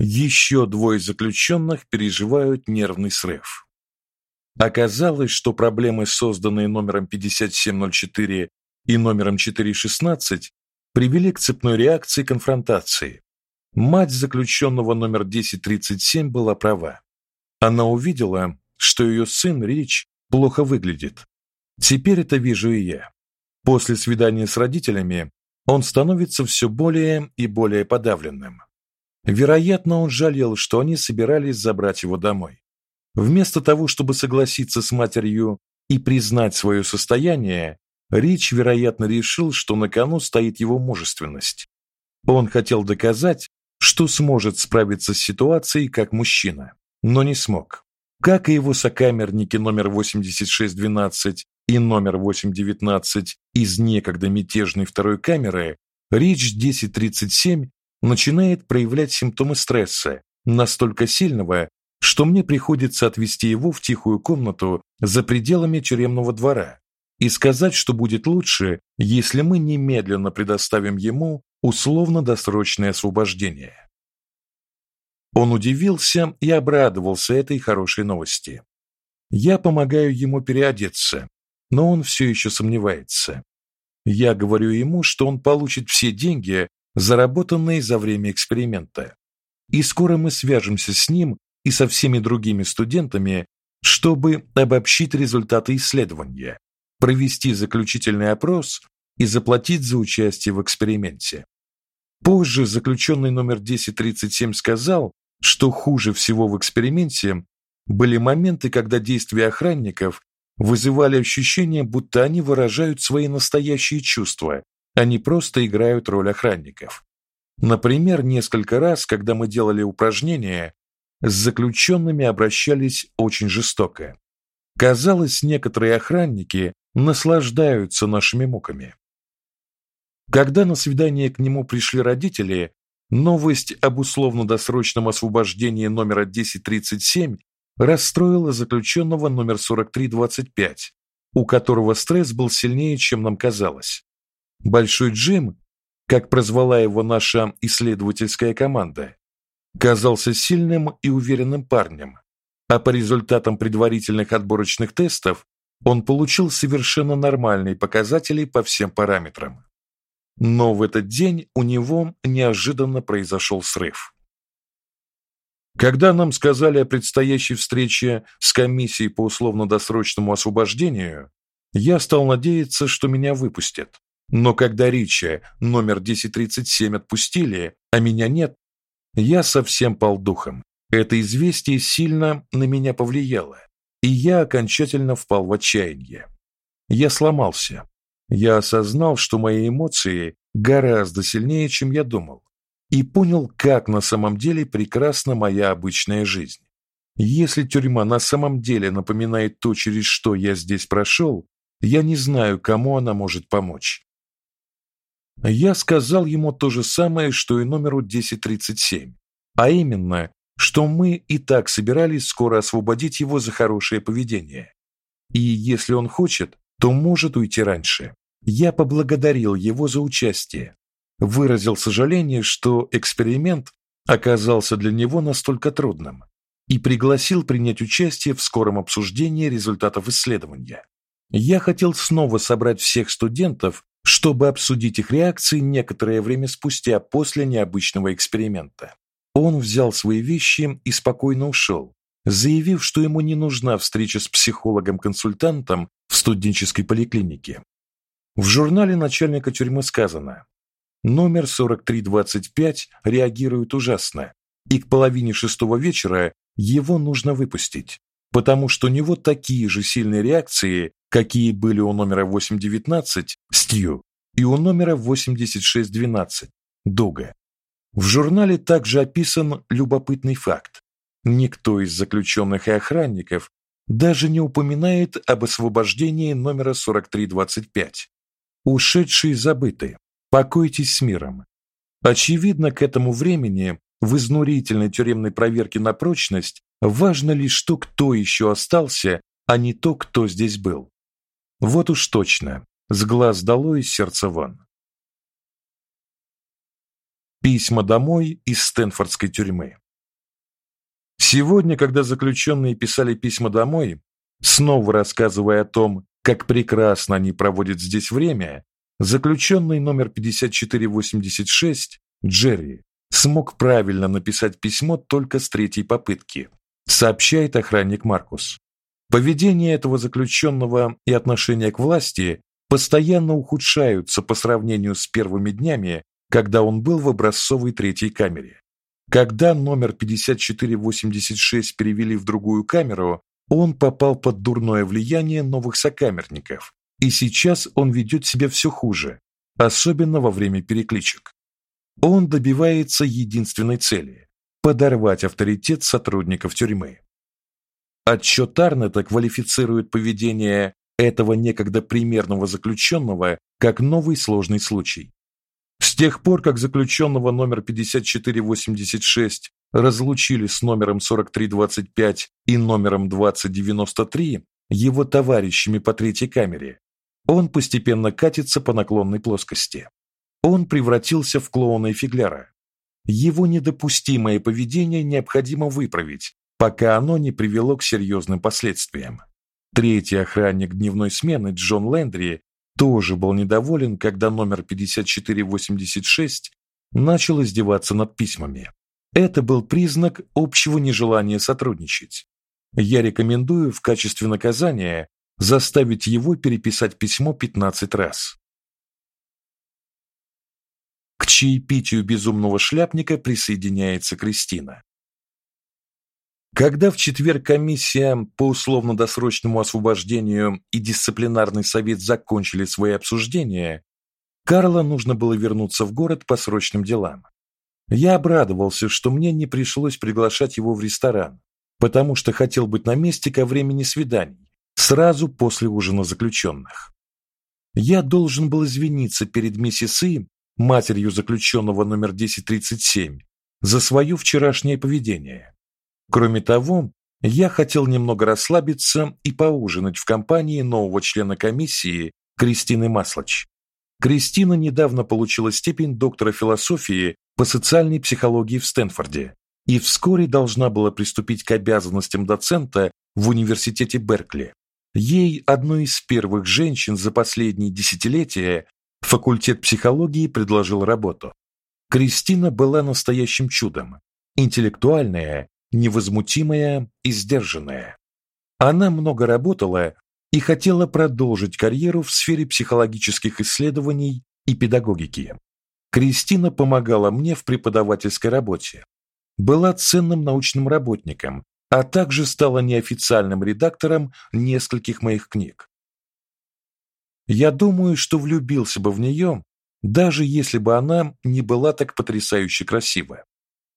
Еще двое заключенных переживают нервный срыв. Оказалось, что проблемы, созданные номером 5704 и номером 416, привели к цепной реакции конфронтации. Мать заключенного номер 1037 была права. Она увидела, что ее сын Рич плохо выглядит. Теперь это вижу и я. После свидания с родителями он становится все более и более подавленным. Вероятно, он жалел, что они собирались забрать его домой. Вместо того, чтобы согласиться с матерью и признать свое состояние, Рич, вероятно, решил, что на кону стоит его мужественность. Он хотел доказать, что сможет справиться с ситуацией как мужчина, но не смог. Как и его сокамерники номер 8612 и номер 819 из некогда мятежной второй камеры, Рич 1037 начинает проявлять симптомы стресса, настолько сильного, что мне приходится отвезти его в тихую комнату за пределами тюремного двора и сказать, что будет лучше, если мы немедленно предоставим ему условно-досрочное освобождение. Он удивился и обрадовался этой хорошей новости. Я помогаю ему переодеться, но он все еще сомневается. Я говорю ему, что он получит все деньги, заработанные за время эксперимента. И скоро мы свяжемся с ним и со всеми другими студентами, чтобы обобщить результаты исследования, провести заключительный опрос и заплатить за участие в эксперименте. Позже заключенный номер 1037 сказал, что хуже всего в эксперименте были моменты, когда действия охранников вызывали ощущение, будто они выражают свои настоящие чувства, они просто играют роль охранников. Например, несколько раз, когда мы делали упражнения, с заключенными обращались очень жестоко. Казалось, некоторые охранники наслаждаются нашими муками. Когда на свидание к нему пришли родители, новость об условно-досрочном освобождении номера 1037 расстроила заключенного номер 4325, у которого стресс был сильнее, чем нам казалось. Большой Джим, как прозвала его наша исследовательская команда, казался сильным и уверенным парнем, а по результатам предварительных отборочных тестов он получил совершенно нормальные показатели по всем параметрам. Но в этот день у него неожиданно произошел срыв. Когда нам сказали о предстоящей встрече с комиссией по условно-досрочному освобождению, я стал надеяться, что меня выпустят. Но когда Рича номер 1037 отпустили, а меня нет, я совсем пал духом. Это известие сильно на меня повлияло, и я окончательно впал в отчаяние. Я сломался. Я осознал, что мои эмоции гораздо сильнее, чем я думал, и понял, как на самом деле прекрасна моя обычная жизнь. Если тюрьма на самом деле напоминает то, через что я здесь прошел, я не знаю, кому она может помочь. Я сказал ему то же самое, что и номеру 1037, а именно, что мы и так собирались скоро освободить его за хорошее поведение. И если он хочет, то может уйти раньше. Я поблагодарил его за участие, выразил сожаление, что эксперимент оказался для него настолько трудным, и пригласил принять участие в скором обсуждении результатов исследования. Я хотел снова собрать всех студентов чтобы обсудить их реакции некоторое время спустя после необычного эксперимента. Он взял свои вещи и спокойно ушел, заявив, что ему не нужна встреча с психологом-консультантом в студенческой поликлинике. В журнале начальника тюрьмы сказано: номер 4325 реагирует ужасно, и к половине шестого вечера его нужно выпустить, потому что у него такие же сильные реакции, какие были у номера 819 Стью и у номера 8612 Дуга. В журнале также описан любопытный факт. Никто из заключенных и охранников даже не упоминает об освобождении номера 4325. Ушедшие забыты. Покойтесь с миром. Очевидно, к этому времени в изнурительной тюремной проверке на прочность важно лишь то, кто еще остался, а не то, кто здесь был. Вот уж точно, с глаз долой, из сердца вон. Письма домой из Стэнфордской тюрьмы. Сегодня, когда заключенные писали письма домой, снова рассказывая о том, как прекрасно они проводят здесь время, заключенный номер 5486 Джерри смог правильно написать письмо только с третьей попытки, сообщает охранник Маркус. Поведение этого заключенного и отношение к власти постоянно ухудшаются по сравнению с первыми днями, когда он был в образцовой третьей камере. Когда номер 5486 перевели в другую камеру, он попал под дурное влияние новых сокамерников, и сейчас он ведет себя все хуже, особенно во время перекличек. Он добивается единственной цели подорвать авторитет сотрудников тюрьмы. Отчет Арнета квалифицирует поведение этого некогда примерного заключенного как новый сложный случай. С тех пор, как заключенного номер 5486 разлучили с номером 4325 и номером 2093, его товарищами по третьей камере, он постепенно катится по наклонной плоскости. Он превратился в клоуна и фигляра. Его недопустимое поведение необходимо выправить, пока оно не привело к серьезным последствиям. Третий охранник дневной смены Джон Лендри тоже был недоволен, когда номер 5486 начал издеваться над письмами. Это был признак общего нежелания сотрудничать. Я рекомендую в качестве наказания заставить его переписать письмо 15 раз. К чаепитию безумного шляпника присоединяется Кристина. Когда в четверг комиссия по условно-досрочному освобождению и дисциплинарный совет закончили свои обсуждения, Карла нужно было вернуться в город по срочным делам. Я обрадовался, что мне не пришлось приглашать его в ресторан, потому что хотел быть на месте ко времени свиданий, сразу после ужина заключенных. Я должен был извиниться перед миссис И, матерью заключенного номер 1037, за свое вчерашнее поведение. Кроме того, я хотел немного расслабиться и поужинать в компании нового члена комиссии Кристины Маслач. Кристина недавно получила степень доктора философии по социальной психологии в Стэнфорде и вскоре должна была приступить к обязанностям доцента в университете Беркли. Ей, одной из первых женщин за последние десятилетия, факультет психологии предложил работу. Кристина была настоящим чудом, интеллектуальная, невозмутимая и сдержанная. Она много работала и хотела продолжить карьеру в сфере психологических исследований и педагогики. Кристина помогала мне в преподавательской работе. Была ценным научным работником, а также стала неофициальным редактором нескольких моих книг. Я думаю, что влюбился бы в нее, даже если бы она не была так потрясающе красива.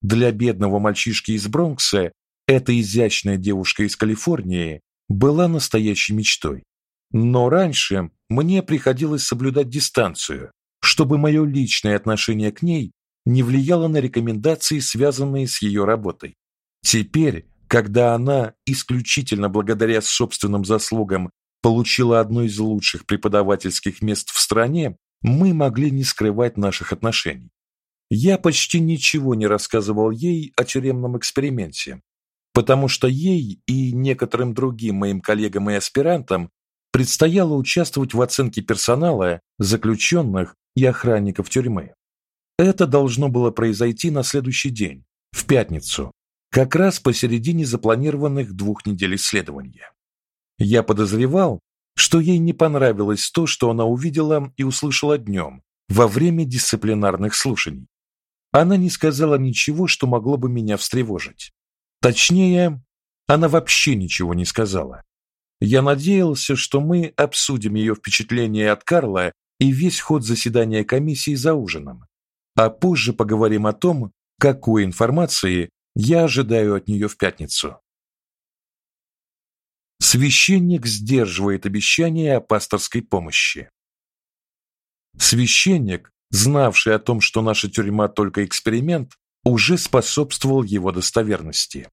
Для бедного мальчишки из Бронкса эта изящная девушка из Калифорнии была настоящей мечтой. Но раньше мне приходилось соблюдать дистанцию, чтобы мое личное отношение к ней не влияло на рекомендации, связанные с ее работой. Теперь, когда она исключительно благодаря собственным заслугам получила одно из лучших преподавательских мест в стране, мы могли не скрывать наших отношений. Я почти ничего не рассказывал ей о тюремном эксперименте, потому что ей и некоторым другим моим коллегам и аспирантам предстояло участвовать в оценке персонала, заключенных и охранников тюрьмы. Это должно было произойти на следующий день, в пятницу, как раз посередине запланированных двух недель исследования. Я подозревал, что ей не понравилось то, что она увидела и услышала днем во время дисциплинарных слушаний. Она не сказала ничего, что могло бы меня встревожить. Точнее, она вообще ничего не сказала. Я надеялся, что мы обсудим ее впечатления от Карла и весь ход заседания комиссии за ужином, а позже поговорим о том, какой информации я ожидаю от нее в пятницу. Священник сдерживает обещание о пасторской помощи. Священник знавший о том, что наша тюрьма только эксперимент, уже способствовал его достоверности.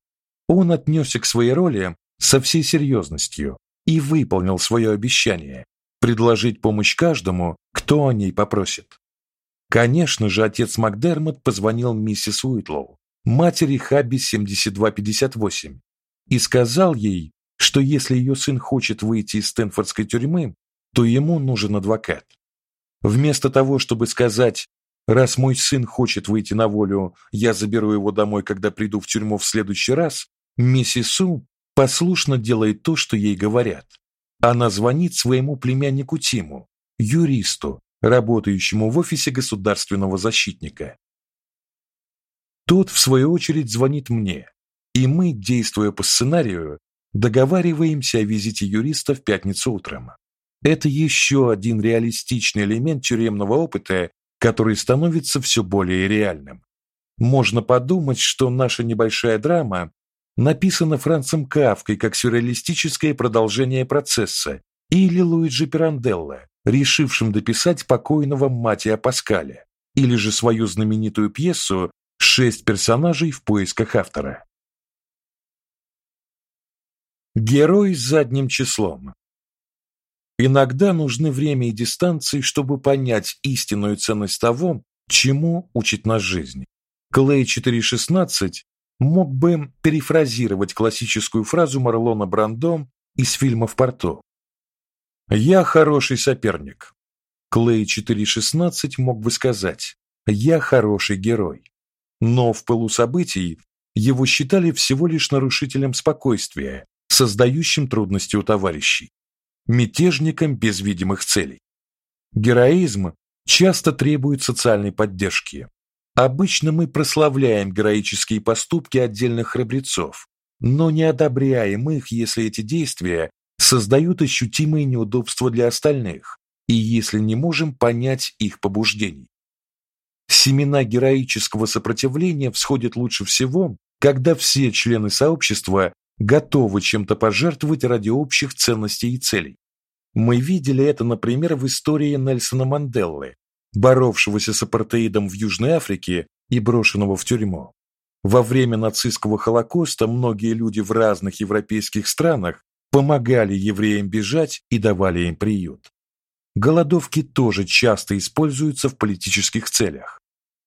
Он отнесся к своей роли со всей серьезностью и выполнил свое обещание предложить помощь каждому, кто о ней попросит. Конечно же, отец Макдермот позвонил миссис Уитлоу. матери Хаби 7258, и сказал ей, что если ее сын хочет выйти из Стэнфордской тюрьмы, то ему нужен адвокат. Вместо того, чтобы сказать: "Раз мой сын хочет выйти на волю, я заберу его домой, когда приду в тюрьму в следующий раз", миссис Су послушно делает то, что ей говорят. Она звонит своему племяннику Тиму, юристу, работающему в офисе государственного защитника. Тот в свою очередь звонит мне, и мы, действуя по сценарию, договариваемся о визите юриста в пятницу утром. Это еще один реалистичный элемент тюремного опыта, который становится все более реальным. Можно подумать, что наша небольшая драма написана Францем Кафкой как сюрреалистическое продолжение процесса или Луиджи Пиранделло, решившим дописать покойного Матиа Паскаля, или же свою знаменитую пьесу «Шесть персонажей в поисках автора». Герой с задним числом. Иногда нужны время и дистанции, чтобы понять истинную ценность того, чему учит нас жизнь. Клей 416 мог бы перефразировать классическую фразу Марлона Брандо из фильма «В порту». «Я хороший соперник». Клей 416 мог бы сказать «Я хороший герой». Но в пылу событий его считали всего лишь нарушителем спокойствия, создающим трудности у товарищей мятежникам без видимых целей. Героизм часто требует социальной поддержки. Обычно мы прославляем героические поступки отдельных храбрецов, но не одобряем их, если эти действия создают ощутимые неудобства для остальных и если не можем понять их побуждений. Семена героического сопротивления всходят лучше всего, когда все члены сообщества готовы чем-то пожертвовать ради общих ценностей и целей. Мы видели это, например, в истории Нельсона Манделлы, боровшегося с апартеидом в Южной Африке и брошенного в тюрьму. Во время нацистского Холокоста многие люди в разных европейских странах помогали евреям бежать и давали им приют. Голодовки тоже часто используются в политических целях.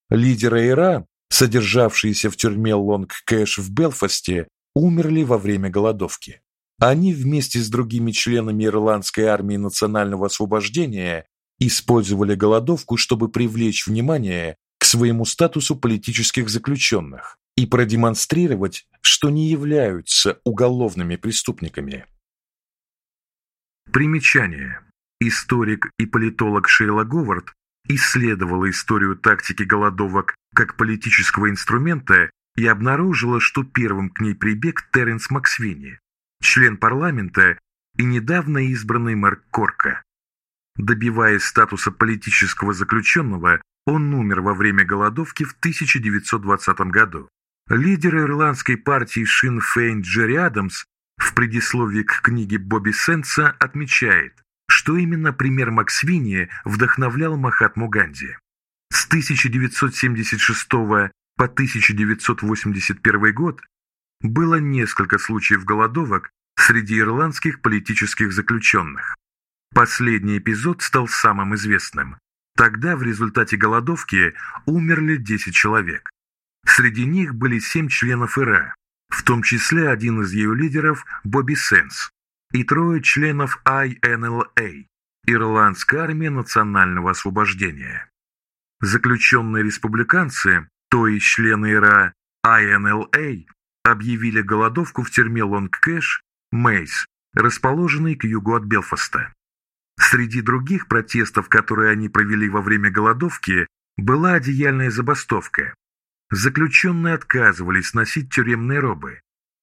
Лидеры ИРА, содержавшиеся в тюрьме Лонг-Кэш в Белфасте, умерли во время голодовки. Они вместе с другими членами ирландской армии национального освобождения использовали голодовку, чтобы привлечь внимание к своему статусу политических заключенных и продемонстрировать, что не являются уголовными преступниками. Примечание. Историк и политолог Шейла Говард исследовала историю тактики голодовок как политического инструмента и обнаружила, что первым к ней прибег Теренс Максвини, член парламента и недавно избранный мэр Корка. Добиваясь статуса политического заключенного, он умер во время голодовки в 1920 году. Лидер ирландской партии Шин Фейн Джерри Адамс в предисловии к книге Бобби Сенса отмечает, что именно пример Максвини вдохновлял Махатму Ганди. С 1976 по 1981 год было несколько случаев голодовок среди ирландских политических заключенных. Последний эпизод стал самым известным. Тогда в результате голодовки умерли 10 человек. Среди них были 7 членов ИРА, в том числе один из ее лидеров Бобби Сэндс, и трое членов INLA, Ирландская армия национального освобождения. Заключенные республиканцы, то есть члены ИРА INLA, объявили голодовку в тюрьме Лонг-Кеш, Мейз, расположенной к югу от Белфаста. Среди других протестов, которые они провели во время голодовки, была одеяльная забастовка. Заключенные отказывались носить тюремные робы,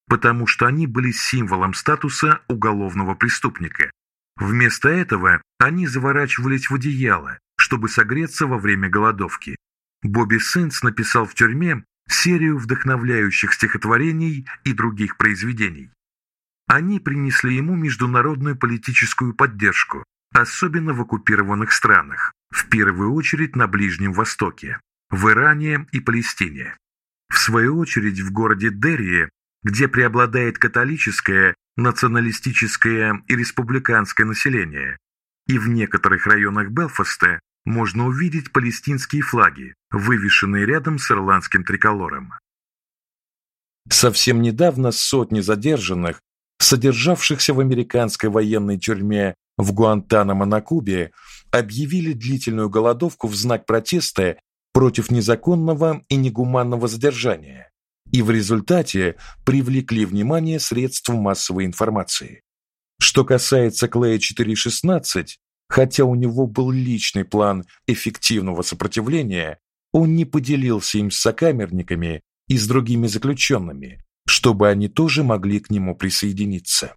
потому что они были символом статуса уголовного преступника. Вместо этого они заворачивались в одеяло, чтобы согреться во время голодовки. Бобби Сенс написал в тюрьме серию вдохновляющих стихотворений и других произведений. Они принесли ему международную политическую поддержку, особенно в оккупированных странах, в первую очередь на Ближнем Востоке, в Иране и Палестине. В свою очередь в городе Дерри, где преобладает католическое, националистическое и республиканское население, и в некоторых районах Белфаста можно увидеть палестинские флаги, вывешенные рядом с ирландским триколором. Совсем недавно сотни задержанных, содержавшихся в американской военной тюрьме в Гуантанамо на Кубе, объявили длительную голодовку в знак протеста против незаконного и негуманного задержания и в результате привлекли внимание средств массовой информации. Что касается Клея 416, хотя у него был личный план эффективного сопротивления, он не поделился им с сокамерниками и с другими заключенными, чтобы они тоже могли к нему присоединиться.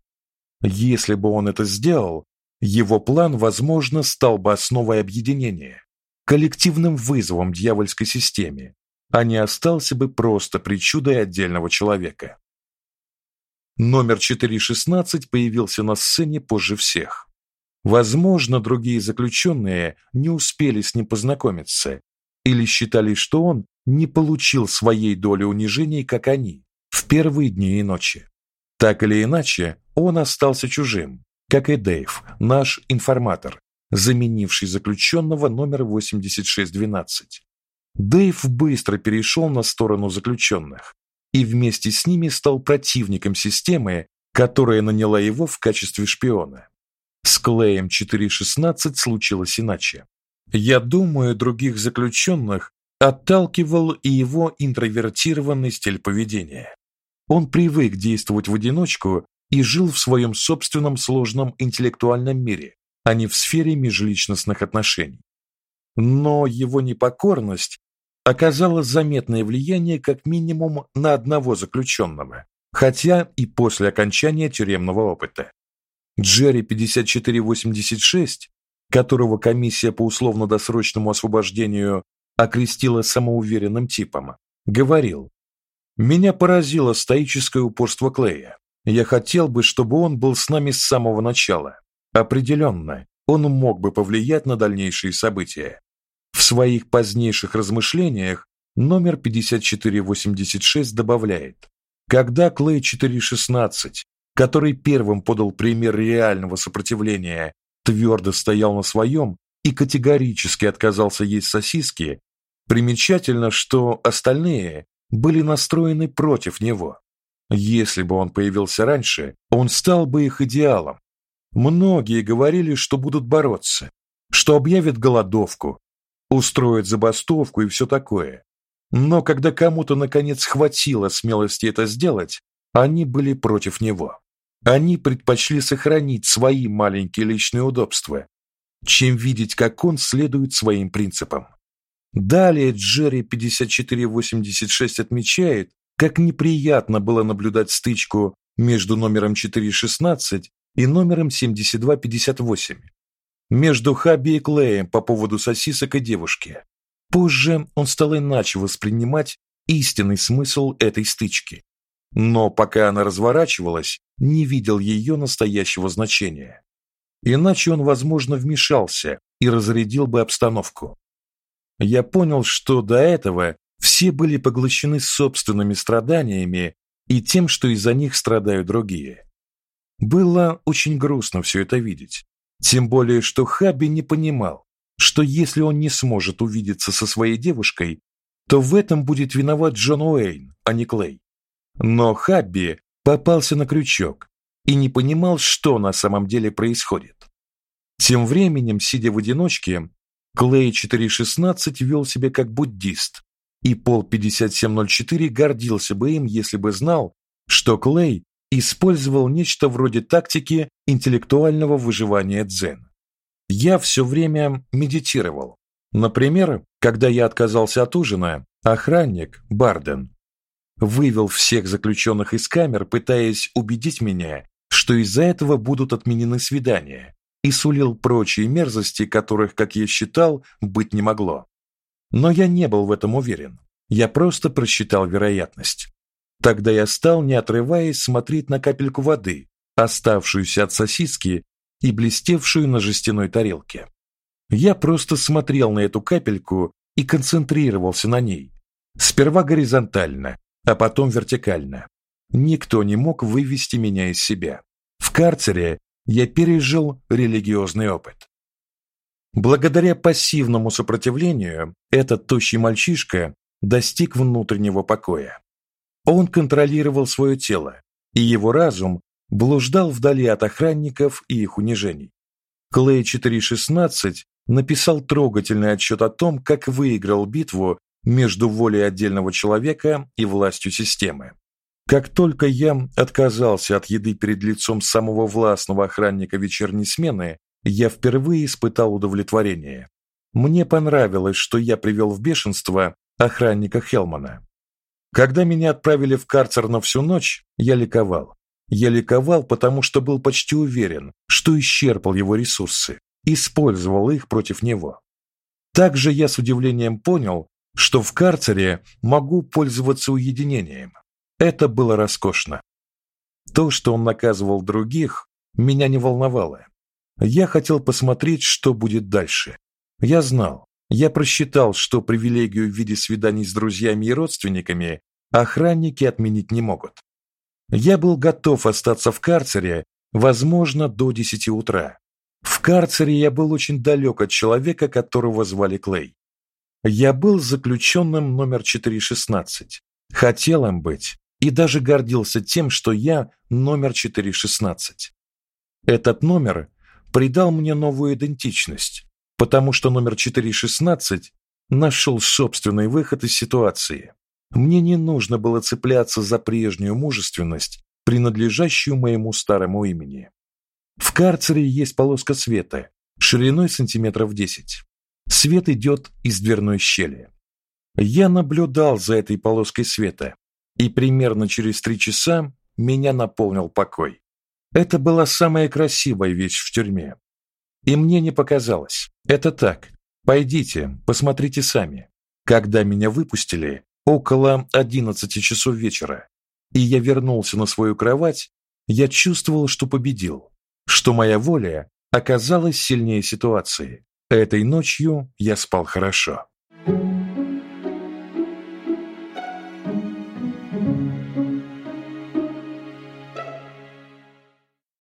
Если бы он это сделал, его план, возможно, стал бы основой объединения, коллективным вызовом дьявольской системе, а не остался бы просто причудой отдельного человека. Номер 416 появился на сцене позже всех. Возможно, другие заключенные не успели с ним познакомиться или считали, что он не получил своей доли унижений, как они, в первые дни и ночи. Так или иначе, он остался чужим, как и Дэйв, наш информатор, заменивший заключенного номер 8612. Дэйв быстро перешел на сторону заключенных и вместе с ними стал противником системы, которая наняла его в качестве шпиона. С Клеем 416 случилось иначе. Я думаю, других заключенных отталкивал и его интровертированный стиль поведения. Он привык действовать в одиночку и жил в своем собственном сложном интеллектуальном мире, а не в сфере межличностных отношений. Но его непокорность оказала заметное влияние как минимум на одного заключенного, хотя и после окончания тюремного опыта. Джерри 5486, которого комиссия по условно-досрочному освобождению окрестила самоуверенным типом, говорил: "Меня поразило стоическое упорство Клея. Я хотел бы, чтобы он был с нами с самого начала. Определенно, он мог бы повлиять на дальнейшие события. В своих позднейших размышлениях номер 5486 добавляет: когда Клей 416, который первым подал пример реального сопротивления, твердо стоял на своем и категорически отказался есть сосиски, примечательно, что остальные были настроены против него. Если бы он появился раньше, он стал бы их идеалом. Многие говорили, что будут бороться, что объявят голодовку, устроят забастовку и все такое. Но когда кому-то наконец хватило смелости это сделать, они были против него. Они предпочли сохранить свои маленькие личные удобства, чем видеть, как он следует своим принципам. Далее Джерри 5486 отмечает, как неприятно было наблюдать стычку между номером 416 и номером 7258. Между Хаби и Клеем по поводу сосисок и девушки. Позже он стал иначе воспринимать истинный смысл этой стычки. Но пока она разворачивалась, не видел ее настоящего значения. Иначе он, возможно, вмешался и разрядил бы обстановку. Я понял, что до этого все были поглощены собственными страданиями и тем, что из-за них страдают другие. Было очень грустно все это видеть. Тем более, что Хаби не понимал, что если он не сможет увидеться со своей девушкой, то в этом будет виноват Джон Уэйн, а не Клей. Но Хабби попался на крючок и не понимал, что на самом деле происходит. Тем временем, сидя в одиночке, Клей 416 вел себя как буддист, и Пол 5704 гордился бы им, если бы знал, что Клей использовал нечто вроде тактики интеллектуального выживания дзен. Я все время медитировал. Например, когда я отказался от ужина, охранник Барден вывел всех заключенных из камер, пытаясь убедить меня, что из-за этого будут отменены свидания, и сулил прочие мерзости, которых, как я считал, быть не могло. Но я не был в этом уверен. Я просто просчитал вероятность. Тогда я стал, не отрываясь, смотреть на капельку воды, оставшуюся от сосиски и блестевшую на жестяной тарелке. Я просто смотрел на эту капельку и концентрировался на ней. Сперва горизонтально, а потом вертикально. Никто не мог вывести меня из себя. В карцере я пережил религиозный опыт. Благодаря пассивному сопротивлению этот тощий мальчишка достиг внутреннего покоя. Он контролировал свое тело, и его разум блуждал вдали от охранников и их унижений. Клей 416 написал трогательный отчет о том, как выиграл битву между волей отдельного человека и властью системы. Как только я отказался от еды перед лицом самого властного охранника вечерней смены, я впервые испытал удовлетворение. Мне понравилось, что я привел в бешенство охранника Хелмана. Когда меня отправили в карцер на всю ночь, я ликовал. Я ликовал, потому что был почти уверен, что исчерпал его ресурсы, использовал их против него. Также я с удивлением понял, что в карцере могу пользоваться уединением. Это было роскошно. То, что он наказывал других, меня не волновало. Я хотел посмотреть, что будет дальше. Я знал, я просчитал, что привилегию в виде свиданий с друзьями и родственниками охранники отменить не могут. Я был готов остаться в карцере, возможно, до 10 утра. В карцере я был очень далек от человека, которого звали Клей. Я был заключенным номер 416. Хотел им быть и даже гордился тем, что я номер 416. Этот номер придал мне новую идентичность, потому что номер 416 нашел собственный выход из ситуации. Мне не нужно было цепляться за прежнюю мужественность, принадлежащую моему старому имени. В карцере есть полоска света, шириной сантиметров 10. Свет идет из дверной щели. Я наблюдал за этой полоской света, и примерно через три часа меня наполнил покой. Это была самая красивая вещь в тюрьме. И мне не показалось. Это так. Пойдите, посмотрите сами. Когда меня выпустили, около 11 часов вечера, и я вернулся на свою кровать, я чувствовал, что победил, что моя воля оказалась сильнее ситуации. Этой ночью я спал хорошо.